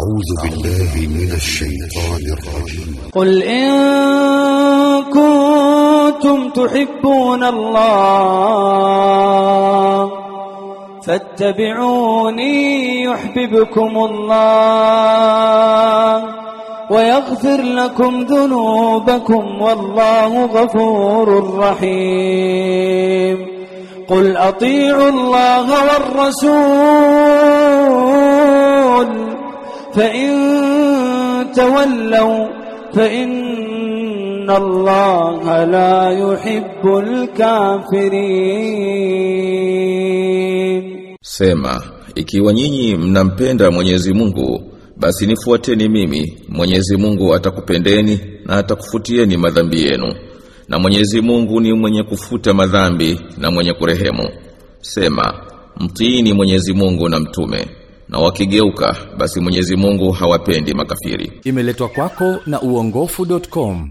أعوذ بالله من الشيطان الرجيم. قل إن كنتم تحبون الله فاتبعوني يحببكم الله ويغفر لكم ذنوبكم والله غفور رحيم. قل أطيعوا الله والرسول فإن تولوا فإن الله لا يحب الكافرين Sema, ikiwa nyinyi mnampenda Mwenyezi Mungu, basi nifuateni mimi. Mwenyezi Mungu atakupendeni na atakufutieni madhambi yenu. Na Mwenyezi Mungu ni mwenye kufuta madhambi na mwenye kurehemu. Sema, mtiini Mwenyezi Mungu na mtume. Na wakigeuka, basi Mwenyezi Mungu hawapendi makafiri. Imeletwa kwako na uongofu.com.